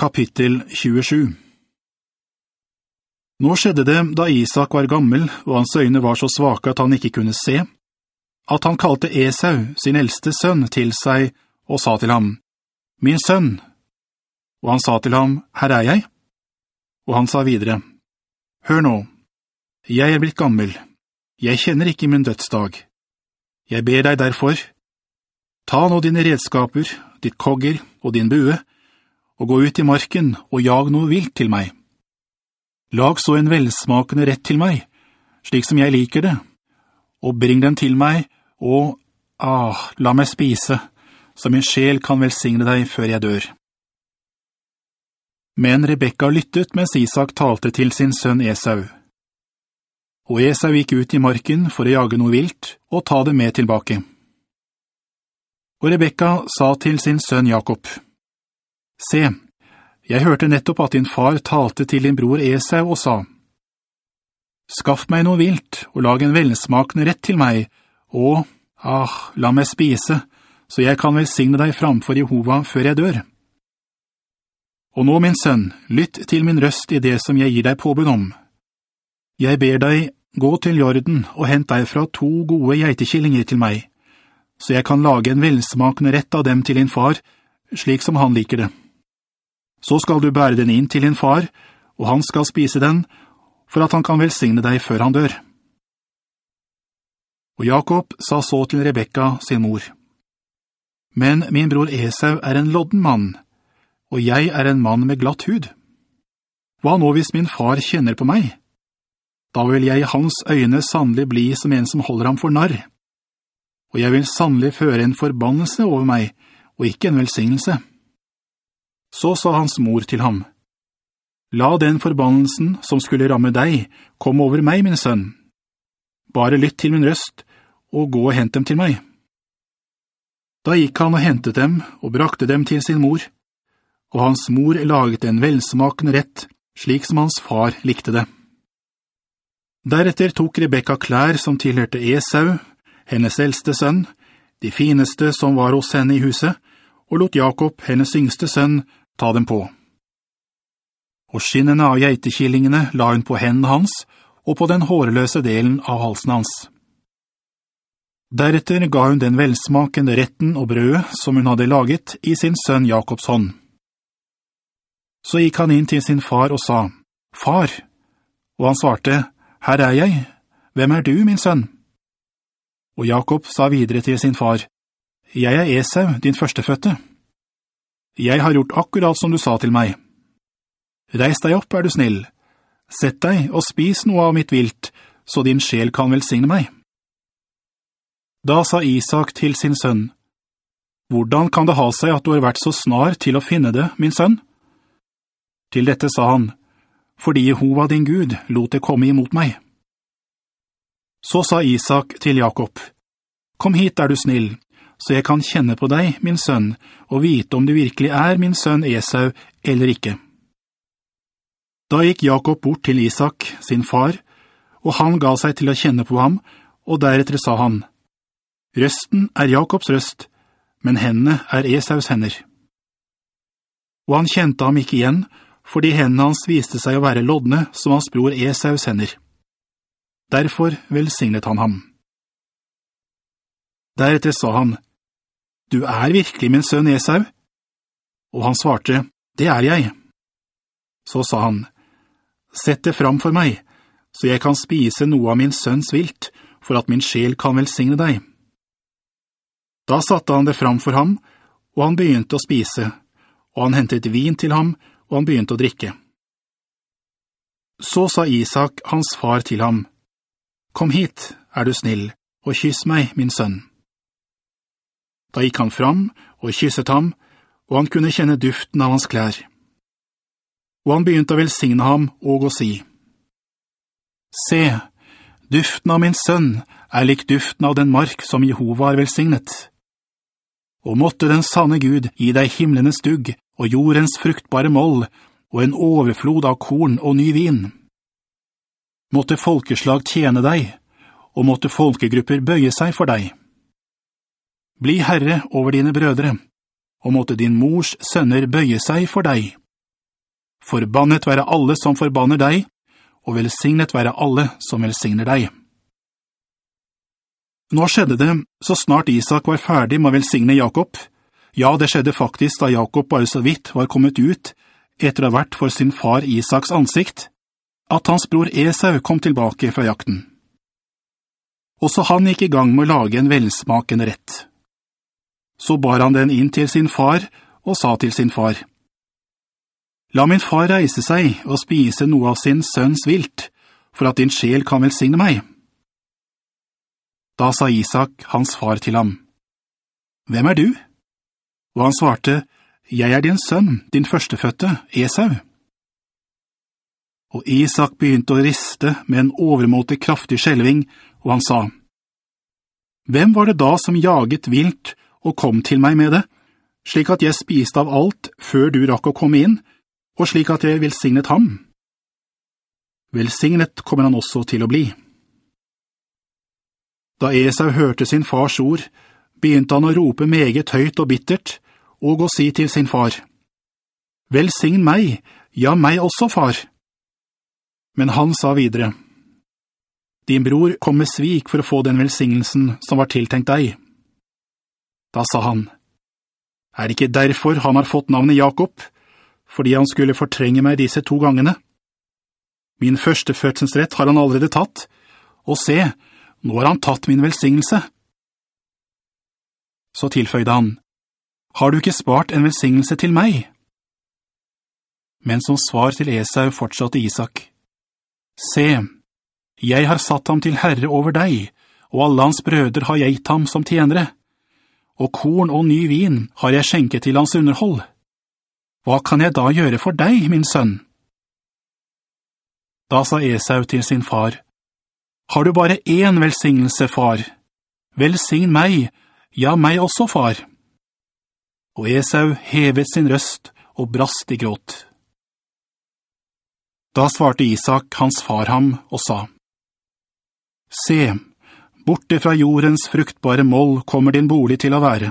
Kapittel 27 Nå skjedde det, da Isak var gammel og hans øyne var så svake at han ikke kunne se, at han kalte Esau, sin eldste sønn, til seg og sa til ham, «Min sønn!» Og han sa til ham, «Her er jeg!» Og han sa videre, «Hør nå, jeg er blitt gammel, jeg kjenner ikke min dødsdag. Jeg ber deg derfor, ta nå dine redskaper, ditt kogger og din bue, og gå ut i marken og jag noe vilt til meg. Lag så en velsmakende rett til meg, slik som jeg liker det, og bring den til meg, og, ah, la meg spise, så min sjel kan velsigne deg før jeg dør. Men Rebekka lyttet mens Isak talte til sin sønn Esau. Og Esau gikk ut i marken for å jage noe vilt og ta det med tilbake. Og Rebekka sa til sin sønn Jakob, Se, jeg hørte nettopp at din far talte til din bror Esau og sa, «Skaff meg noe vilt, og lag en velsmakende rett til meg, og, ah, la meg spise, så jeg kan velsigne deg framfor Jehova før jeg dør.» Og nå, min sønn, lytt til min røst i det som jeg gir deg påbud om. Jeg ber deg, gå til jorden og hent deg fra to gode geitekillinger til meg, så jeg kan lage en velsmakende rett av dem til din far, slik som han liker det. Så skal du bære den inn til din far, og han skal spise den, for at han kan velsigne deg før han dør. Og Jakob sa så til Rebekka, sin mor, «Men min bror Esau er en lodden mann, og jeg er en mann med glatt hud. Hva nå hvis min far kjenner på meg? Da vil jeg i hans øyne sannelig bli som en som holder ham for narr, og jeg vil sannelig føre en forbannelse over meg, og ikke en velsignelse.» Så sa hans mor til ham, «La den forbannelsen som skulle ramme deg komme over meg, min sønn. Bare lytt til min røst, og gå og hent dem til meg.» Da gikk han og hentet dem og brakte dem til sin mor, og hans mor laget en velsmakende rett, slik som hans far likte det. Deretter tok Rebekka klær som tilhørte Esau, hennes eldste sønn, de fineste som var hos henne i huset, og lot Jakob, hennes yngste sønn, ta dem på. Og skinnene av geitekillingene la hun på hendene hans og på den hårløse delen av halsen hans. Deretter ga hun den velsmakende retten og brødet som hun hadde laget i sin sønn Jakobs hånd. Så gikk han inn til sin far og sa, «Far!» Og han svarte, «Her er jeg. Hvem er du, min sønn?» Og Jakob sa videre til sin far, «Jeg er Esau, din førsteføtte.» Jeg har gjort akkurat som du sa til meg. Reis deg opp, er du snill. Sett deg og spis noe av mitt vilt, så din sjel kan velsigne meg. Da sa Isak til sin sønn, «Hvordan kan det ha seg at du har vært så snar til å finne det, min sønn?» Til dette sa han, «Fordi Jehova din Gud lot det komme imot meg.» Så sa Isak til Jakob, «Kom hit, er du snill, så jeg kan kjenne på deg, min sønn, og vite om du virkelig er min sønn Esau eller ikke. Da gikk Jakob bort til Isak, sin far, og han ga seg til å kjenne på ham, og deretter sa han, «Røsten er Jakobs røst, men hendene er Esaus hender.» Og han kjente ham ikke igjen, fordi hendene hans viste seg å være lodne som hans bror Esaus hender. Derfor velsignet han ham. Deretter sa han, «Du er virkelig min sønn Esau?» Og han svarte, «Det er jeg.» Så sa han, «Sett det fram for meg, så jeg kan spise noe av min sønns vilt, for at min sjel kan velsigne deg.» Da satte han det fram for ham, og han begynte å spise, og han hentet vin til ham, og han begynte å drikke. Så sa Isak, hans far, til ham, «Kom hit, er du snill, og kyss meg, min sønn.» Da gikk han fram og kysset ham, og han kunne kjenne duften av hans klær. Og han begynte å velsigne ham og å si, «Se, duften av min sønn er lik duften av den mark som Jehova har velsignet. Og måtte den sanne Gud gi deg himlenes dugg og jordens fruktbare moll og en overflod av korn og ny vin. Måtte folkeslag tjene deg, og måtte folkegrupper bøye seg for deg.» Bli herre over dine brødre, og måtte din mors sønner bøye seg for deg, Forbannet være alle som forbanner deg, og velsignet være alle som velsigner deg. Nå skjedde det så snart Isak var ferdig med å velsigne Jakob. Ja, det skjedde faktisk da Jakob bare så vidt var kommet ut, etter å ha vært for sin far Isaks ansikt, at hans bror Esau kom tilbake fra jakten. Også han gikk i gang med å lage en velsmakende rett. Så bar han den inn til sin far og sa til sin far, La min far reise seg og spise noe av sin sønns vilt, for at din sjel kan velsigne meg. Da sa Isak, hans far, til ham, Hvem er du? Og han svarte, Jeg er din sønn, din førstefødte, Esau. Og Isak begynte å riste med en overmåte kraftig skjelving, og han sa, Hvem var det da som jaget vilt og kom til meg med det, slik at jeg spiste av alt før du rakk å komme inn, og slik at jeg velsignet ham. Velsignet kommer han også til å bli. Da Esau hørte sin fars ord, begynte han å rope meget høyt og bittert, og å si til sin far, «Velsign meg, ja meg også, far!» Men han sa videre, «Din bror kom med svik for å få den velsignelsen som var tiltenkt deg.» Da sa han, «Er ikke derfor han har fått navnet Jakob?» fordi han skulle fortrenge meg disse to gangene. Min første fødselsrett har han allerede tatt, og se, nå har han tatt min velsignelse. Så tilføyde han, har du ikke spart en velsignelse til meg? Men som svar til Esau fortsatte Isak, Se, jeg har satt ham til herre over deg, og alle hans brøder har jeg gitt ham som tjenere, og korn og ny vin har jeg skjenket til hans underhold. Hva kan jeg da gjøre for deg, min sønn? Da sa Esau til sin far, Har du bare én velsignelse, far? Velsign meg, ja, meg også, far. Og Esau hevet sin røst og brast i gråt. Da svarte Isak hans far ham og sa, Se, borte fra jordens fruktbare mål kommer din bolig til å være,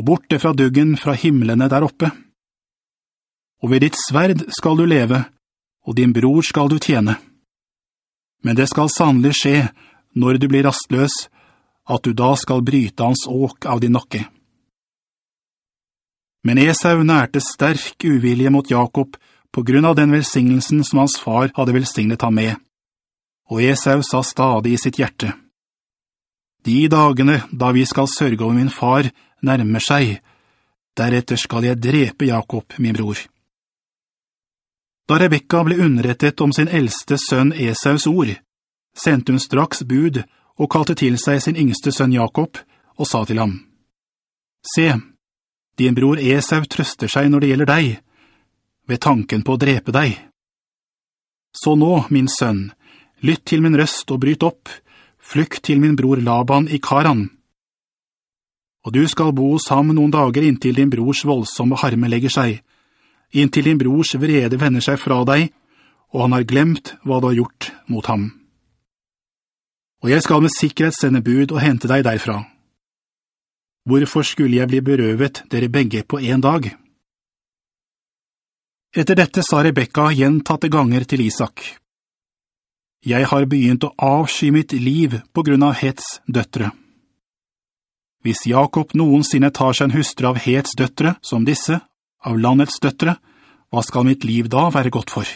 og borte fra duggen fra himmelene der oppe og ved ditt sverd skal du leve, og din bror skal du tjene. Men det skal sannelig skje, når du blir rastløs, at du da skal bryte hans åk av din nakke. Men Esau nærte sterk uvilje mot Jakob på grunn av den velsignelsen som hans far hadde velsignet ham med, og Esau sa stadig i sitt hjerte, «De dagene da vi skal sørge over min far nærmer seg, deretter skal jeg drepe Jakob, min bror.» Da Rebekka ble underrettet om sin eldste sønn Esaus ord, sendte hun straks bud og kalte til seg sin yngste sønn Jakob og sa til ham, «Se, din bror Esau trøster seg når det gjelder deg, ved tanken på å drepe deg. Så nå, min sønn, lytt til min røst og bryt opp, flykt til min bror Laban i Karan. Og du skal bo hos ham noen dager inntil din brors voldsomme harme legger seg, inntil din brors vrede vender seg fra deg, og han har glemt hva du har gjort mot ham. Og jeg skal med sikkerhet sende bud og hente deg derfra. Hvorfor skulle jeg bli berøvet dere begge på en dag? Etter dette sa Rebekka gjentatte ganger til Isak. Jeg har begynt å avsky mitt liv på grunn av Hets døtre. Hvis Jakob noensinne tar seg en hustre av Hets døtre som disse, av landets døtre, hva skal mitt liv da være godt for?'